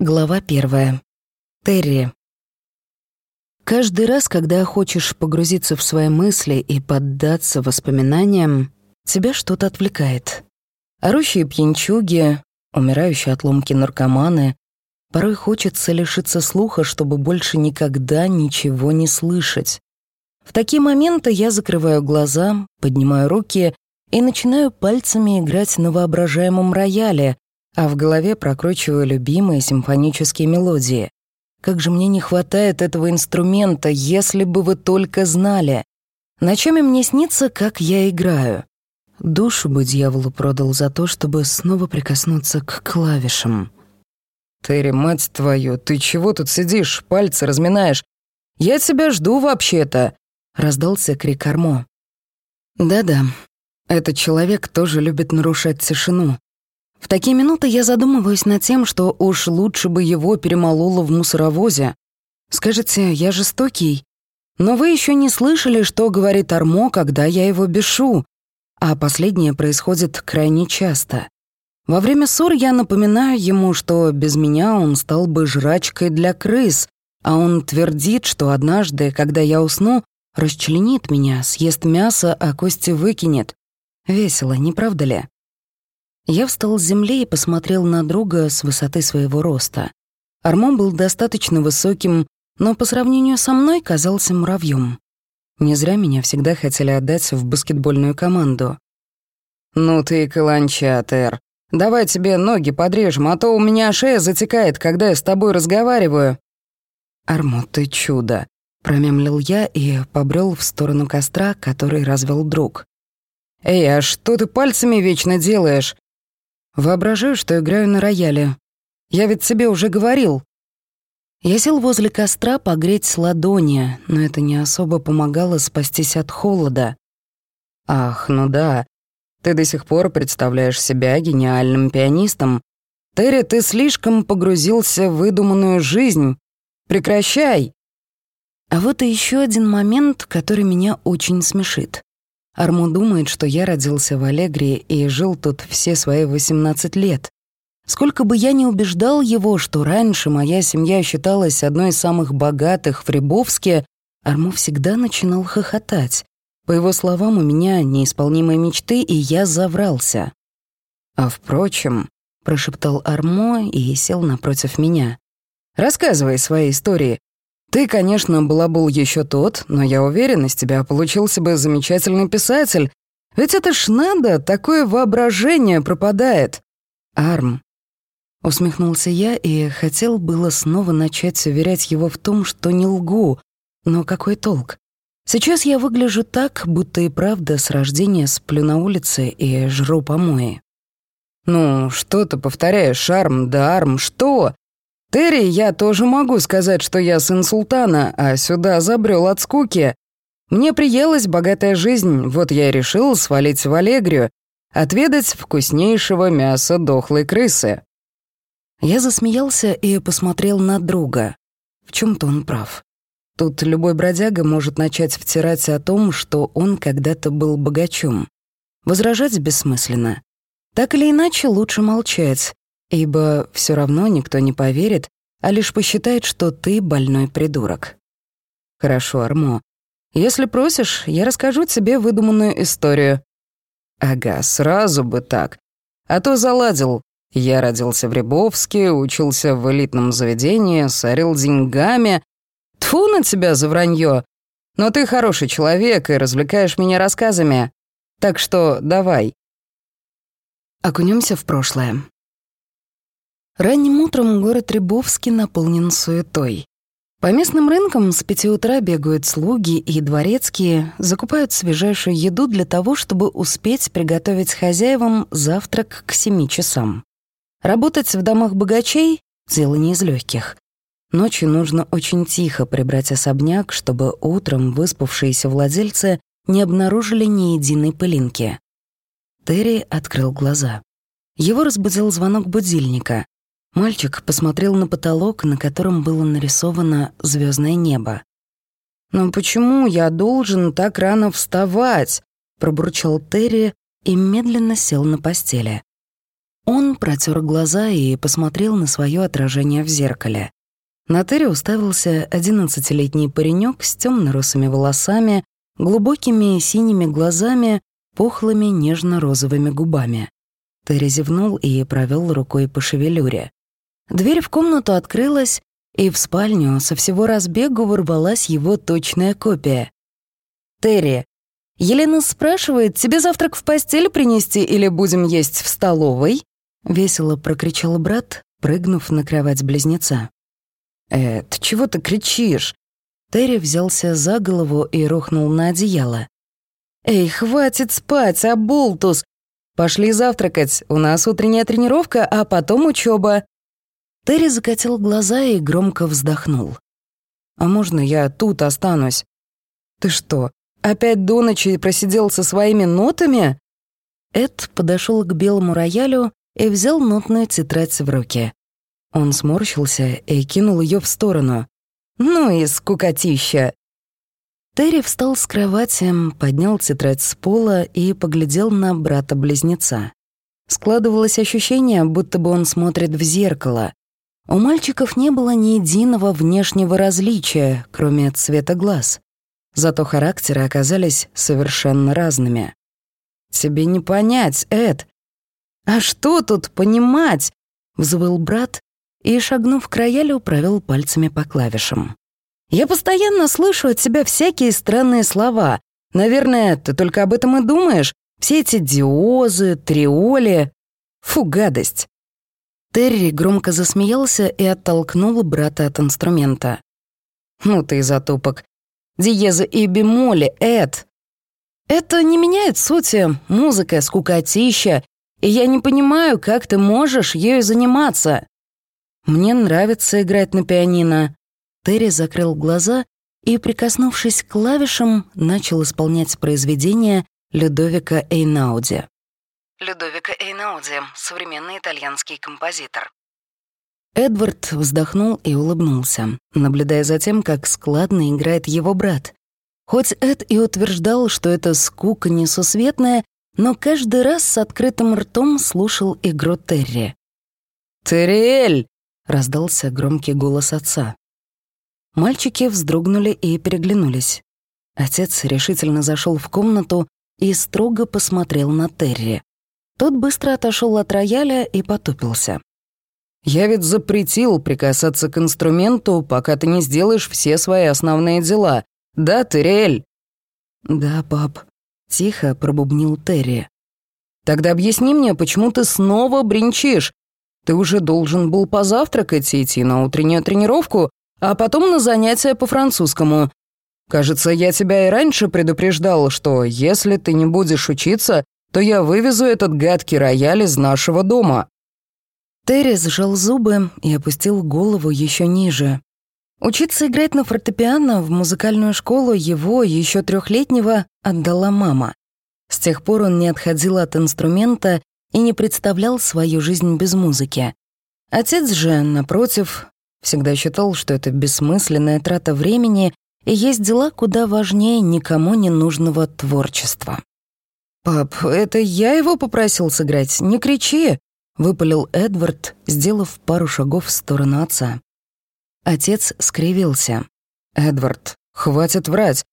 Глава первая. Терри. Каждый раз, когда хочешь погрузиться в свои мысли и поддаться воспоминаниям, тебя что-то отвлекает. Орущие пьянчуги, умирающие от ломки наркоманы. Порой хочется лишиться слуха, чтобы больше никогда ничего не слышать. В такие моменты я закрываю глаза, поднимаю руки и начинаю пальцами играть на воображаемом рояле, а в голове прокручиваю любимые симфонические мелодии. Как же мне не хватает этого инструмента, если бы вы только знали. Ночами мне снится, как я играю. Душу бы дьяволу продал за то, чтобы снова прикоснуться к клавишам. «Терри, мать твою, ты чего тут сидишь, пальцы разминаешь? Я тебя жду вообще-то!» — раздался крик Армо. «Да-да, этот человек тоже любит нарушать тишину. В такие минуты я задумываюсь над тем, что уж лучше бы его перемололо в мусоровозе. Скажете, я жестокий? Но вы еще не слышали, что говорит Армо, когда я его бешу. А последнее происходит крайне часто. Во время ссор я напоминаю ему, что без меня он стал бы жрачкой для крыс, а он твердит, что однажды, когда я усну, расчленит меня, съест мясо, а кости выкинет. Весело, не правда ли? Я встал с земли и посмотрел на друга с высоты своего роста. Армон был достаточно высоким, но по сравнению со мной казался муравьем. Не зря меня всегда хотели отдать в баскетбольную команду. «Ну ты и каланча, Тер. Давай тебе ноги подрежем, а то у меня шея затекает, когда я с тобой разговариваю». «Армо, ты чудо», — промямлил я и побрел в сторону костра, который развел друг. «Эй, а что ты пальцами вечно делаешь? Воображаю, что играю на рояле. Я ведь тебе уже говорил. Я сел возле костра погреть ладони, но это не особо помогало спастись от холода. Ах, ну да. Ты до сих пор представляешь себя гениальным пианистом. Терри, ты слишком погрузился в выдуманную жизнь. Прекращай. А вот и еще один момент, который меня очень смешит. Арму думает, что я родился в Аллегрии и жил тут все свои 18 лет. Сколько бы я ни убеждал его, что раньше моя семья считалась одной из самых богатых в Рябовске, Арму всегда начинал хохотать. По его словам, у меня неисполнимые мечты, и я заврался. «А впрочем», — прошептал Армо и сел напротив меня. «Рассказывай свои истории. Ты, конечно, балабул еще тот, но я уверен, из тебя получился бы замечательный писатель. Ведь это ж надо, такое воображение пропадает. Арм. Усмехнулся я и хотел было снова начать уверять его в том, что не лгу. Но какой толк? Сейчас я выгляжу так, будто и правда с рождения сплю на улице и жру помои. «Ну, что ты повторяешь, Арм да Арм, что? Терри, я тоже могу сказать, что я сын султана, а сюда забрел от скуки. Мне приелась богатая жизнь, вот я и решил свалить в Аллегрию, отведать вкуснейшего мяса дохлой крысы». Я засмеялся и посмотрел на друга. В чем то он прав. Тут любой бродяга может начать втирать о том, что он когда-то был богачом. Возражать бессмысленно. Так или иначе, лучше молчать, ибо все равно никто не поверит, а лишь посчитает, что ты больной придурок. Хорошо, Армо. Если просишь, я расскажу тебе выдуманную историю. Ага, сразу бы так. А то заладил. Я родился в Рябовске, учился в элитном заведении, сорил деньгами. Тфу на тебя за вранье. Но ты хороший человек и развлекаешь меня рассказами. Так что давай. Окунемся в прошлое. Ранним утром город Рябовский наполнен суетой. По местным рынкам с пяти утра бегают слуги и дворецкие, закупают свежайшую еду для того, чтобы успеть приготовить хозяевам завтрак к семи часам. Работать в домах богачей — дело не из легких. Ночью нужно очень тихо прибрать особняк, чтобы утром выспавшиеся владельцы не обнаружили ни единой пылинки. Терри открыл глаза. Его разбудил звонок будильника. Мальчик посмотрел на потолок, на котором было нарисовано звездное небо. «Но почему я должен так рано вставать?» — пробурчал Терри и медленно сел на постели. Он протер глаза и посмотрел на свое отражение в зеркале. На Терри уставился одиннадцатилетний паренек с темно-русыми волосами, глубокими синими глазами, пухлыми нежно-розовыми губами. Терри зевнул и провел рукой по шевелюре. Дверь в комнату открылась, и в спальню со всего разбегу ворвалась его точная копия. «Терри, Елена спрашивает, тебе завтрак в постель принести или будем есть в столовой?» — весело прокричал брат, прыгнув на кровать близнеца. «Э, ты чего ты кричишь?» Терри взялся за голову и рухнул на одеяло. «Эй, хватит спать, оболтус! Пошли завтракать, у нас утренняя тренировка, а потом учеба. Терри закатил глаза и громко вздохнул. «А можно я тут останусь?» «Ты что, опять до ночи просидел со своими нотами?» Эд подошел к белому роялю и взял нотную тетрадь в руки. Он сморщился и кинул ее в сторону. «Ну и скукотища!» Терри встал с кровати, поднял тетрадь с пола и поглядел на брата-близнеца. Складывалось ощущение, будто бы он смотрит в зеркало. У мальчиков не было ни единого внешнего различия, кроме цвета глаз. Зато характеры оказались совершенно разными. «Тебе не понять, Эд!» «А что тут понимать?» — взвыл брат и, шагнув к роялю, провел пальцами по клавишам. «Я постоянно слышу от тебя всякие странные слова. Наверное, ты только об этом и думаешь. Все эти диозы, триоли. Фу, гадость!» Терри громко засмеялся и оттолкнул брата от инструмента. «Ну ты затупок. Диезы и бемоли, Эд!» «Это не меняет сути. Музыка, скукотища. И я не понимаю, как ты можешь ею заниматься. Мне нравится играть на пианино». Терри закрыл глаза и, прикоснувшись к клавишам, начал исполнять произведение Людовика Эйнауди. Людовика Эйнауди, современный итальянский композитор. Эдвард вздохнул и улыбнулся, наблюдая за тем, как складно играет его брат. Хоть Эд и утверждал, что это скука несусветная, но каждый раз с открытым ртом слушал игру Терри. «Терриэль!» — раздался громкий голос отца. Мальчики вздрогнули и переглянулись. Отец решительно зашел в комнату и строго посмотрел на Терри. Тот быстро отошел от рояля и потупился. «Я ведь запретил прикасаться к инструменту, пока ты не сделаешь все свои основные дела. Да, Терриэль?» «Да, пап», — тихо пробубнил Терри. «Тогда объясни мне, почему ты снова бренчишь? Ты уже должен был позавтракать и идти на утреннюю тренировку, а потом на занятия по французскому. Кажется, я тебя и раньше предупреждал, что если ты не будешь учиться, то я вывезу этот гадкий рояль из нашего дома». Терри сжал зубы и опустил голову еще ниже. Учиться играть на фортепиано в музыкальную школу его, еще трехлетнего, отдала мама. С тех пор он не отходил от инструмента и не представлял свою жизнь без музыки. Отец же, напротив, всегда считал, что это бессмысленная трата времени и есть дела куда важнее никому не нужного творчества. «Пап, это я его попросил сыграть, не кричи!» — выпалил Эдвард, сделав пару шагов в сторону отца. Отец скривился. «Эдвард, хватит врать.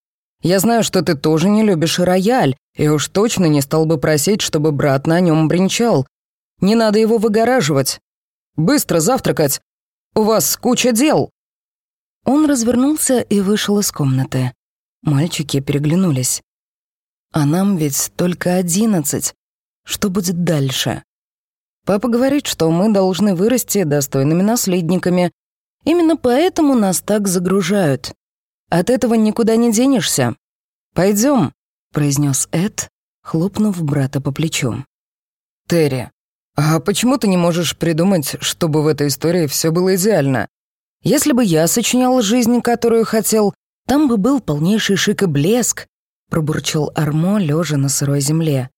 Я знаю, что ты тоже не любишь рояль, и уж точно не стал бы просить, чтобы брат на нем бренчал. Не надо его выгораживать. Быстро завтракать. У вас куча дел». Он развернулся и вышел из комнаты. Мальчики переглянулись. А нам ведь только одиннадцать. Что будет дальше? Папа говорит, что мы должны вырасти достойными наследниками. Именно поэтому нас так загружают. От этого никуда не денешься. Пойдем, произнес Эд, хлопнув брата по плечу. Терри, а почему ты не можешь придумать, чтобы в этой истории все было идеально? Если бы я сочинял жизнь, которую хотел, там бы был полнейший шик и блеск, пробурчал Армо, лежа на сырой земле.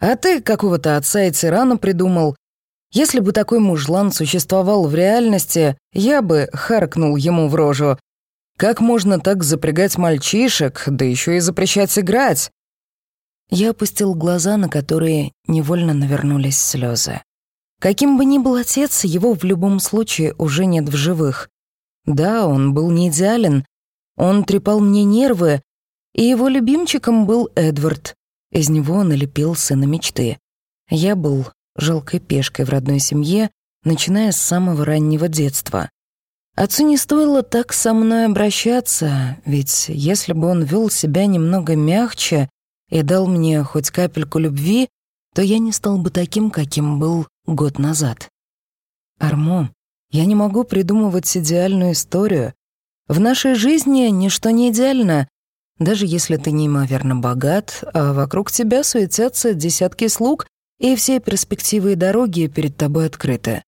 «А ты какого-то отца и тирана придумал. Если бы такой мужлан существовал в реальности, я бы харкнул ему в рожу. Как можно так запрягать мальчишек, да еще и запрещать играть?» Я опустил глаза, на которые невольно навернулись слезы. Каким бы ни был отец, его в любом случае уже нет в живых. Да, он был не идеален, он трепал мне нервы, и его любимчиком был Эдвард. Из него он налепил сына мечты. Я был жалкой пешкой в родной семье, начиная с самого раннего детства. Отцу не стоило так со мной обращаться, ведь если бы он вел себя немного мягче и дал мне хоть капельку любви, то я не стал бы таким, каким был год назад. Армо, я не могу придумывать идеальную историю. В нашей жизни ничто не идеально, даже если ты неимоверно богат, а вокруг тебя суетятся десятки слуг, и все перспективы и дороги перед тобой открыты.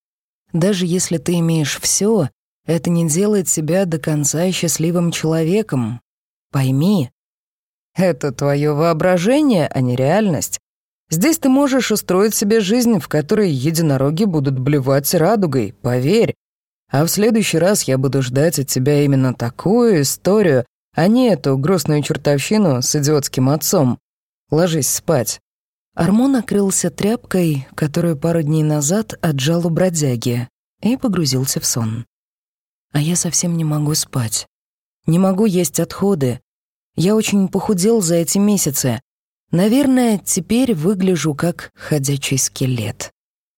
Даже если ты имеешь все, это не делает тебя до конца счастливым человеком. Пойми, это твое воображение, а не реальность. Здесь ты можешь устроить себе жизнь, в которой единороги будут блевать радугой, поверь. А в следующий раз я буду ждать от тебя именно такую историю, а не эту грустную чертовщину с идиотским отцом. Ложись спать». Армо накрылся тряпкой, которую пару дней назад отжал у бродяги, и погрузился в сон. А я совсем не могу спать. Не могу есть отходы. Я очень похудел за эти месяцы. Наверное, теперь выгляжу как ходячий скелет.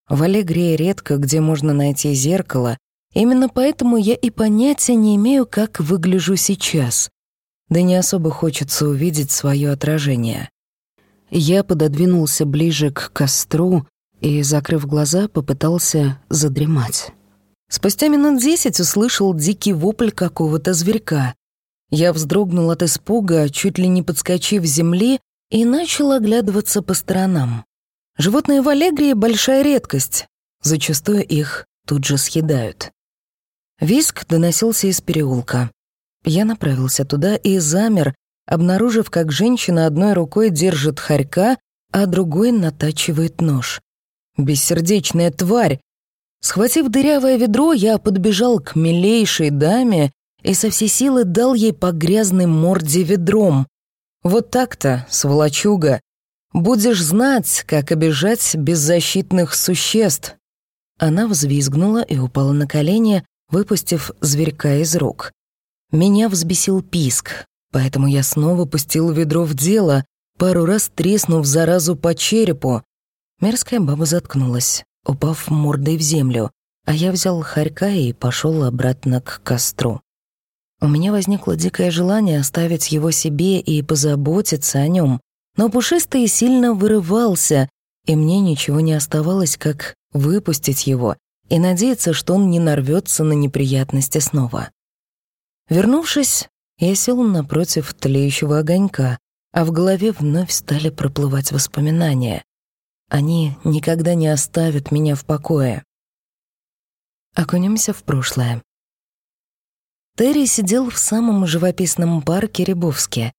В Аллегрии редко где можно найти зеркало, именно поэтому я и понятия не имею, как выгляжу сейчас. Да не особо хочется увидеть свое отражение. Я пододвинулся ближе к костру и, закрыв глаза, попытался задремать. Спустя минут десять услышал дикий вопль какого-то зверька. Я вздрогнул от испуга, чуть ли не подскочив земли, и начал оглядываться по сторонам. Животные в Аллегрии — большая редкость. Зачастую их тут же съедают. Виск доносился из переулка. Я направился туда и замер, обнаружив, как женщина одной рукой держит хорька, а другой натачивает нож. Бессердечная тварь, Схватив дырявое ведро, я подбежал к милейшей даме и со всей силы дал ей по грязной морде ведром. Вот так-то, сволочуга. Будешь знать, как обижать беззащитных существ. Она взвизгнула и упала на колени, выпустив зверька из рук. Меня взбесил писк, поэтому я снова пустил ведро в дело, пару раз треснув заразу по черепу. Мерзкая баба заткнулась упав мордой в землю, а я взял хорька и пошел обратно к костру. У меня возникло дикое желание оставить его себе и позаботиться о нем, но пушистый сильно вырывался, и мне ничего не оставалось, как выпустить его и надеяться, что он не нарвется на неприятности снова. Вернувшись, я сел напротив тлеющего огонька, а в голове вновь стали проплывать воспоминания. Они никогда не оставят меня в покое. Окунемся в прошлое. Терри сидел в самом живописном парке Рябовске.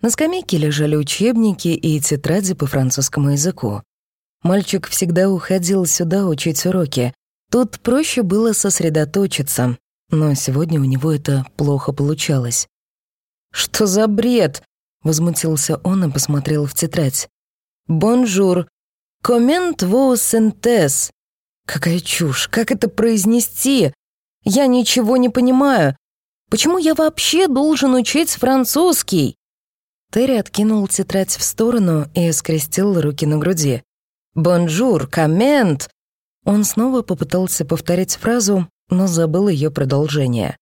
На скамейке лежали учебники и тетради по французскому языку. Мальчик всегда уходил сюда учить уроки. Тут проще было сосредоточиться, но сегодня у него это плохо получалось. «Что за бред?» — возмутился он и посмотрел в тетрадь. «Bonjour, «Comment vous sentez». Какая чушь, как это произнести? Я ничего не понимаю. Почему я вообще должен учить французский? Терри откинул тетрадь в сторону и скрестил руки на груди. «Bonjour, comment!» Он снова попытался повторить фразу, но забыл ее продолжение.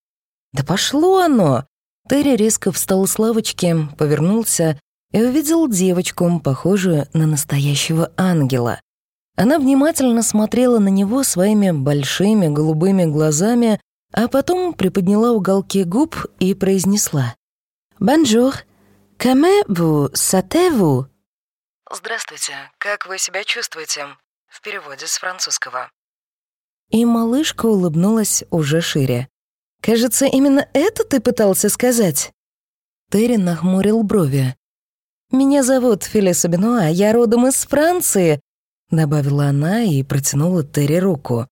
«Да пошло оно!» Терри резко встал с лавочки, повернулся и увидел девочку, похожую на настоящего ангела. Она внимательно смотрела на него своими большими голубыми глазами, а потом приподняла уголки губ и произнесла «Bonjour, comment vous sentez-vous?» «Здравствуйте, как вы себя чувствуете?» В переводе с французского. И малышка улыбнулась уже шире. «Кажется, именно это ты пытался сказать?» Терри нахмурил брови. «Меня зовут Фелиса Бенуа, я родом из Франции», — добавила она и протянула Терри руку.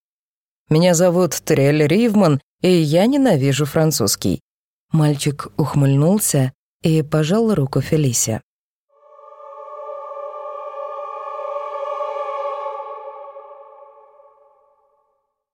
«Меня зовут Трель Ривман, и я ненавижу французский». Мальчик ухмыльнулся и пожал руку Фелисе.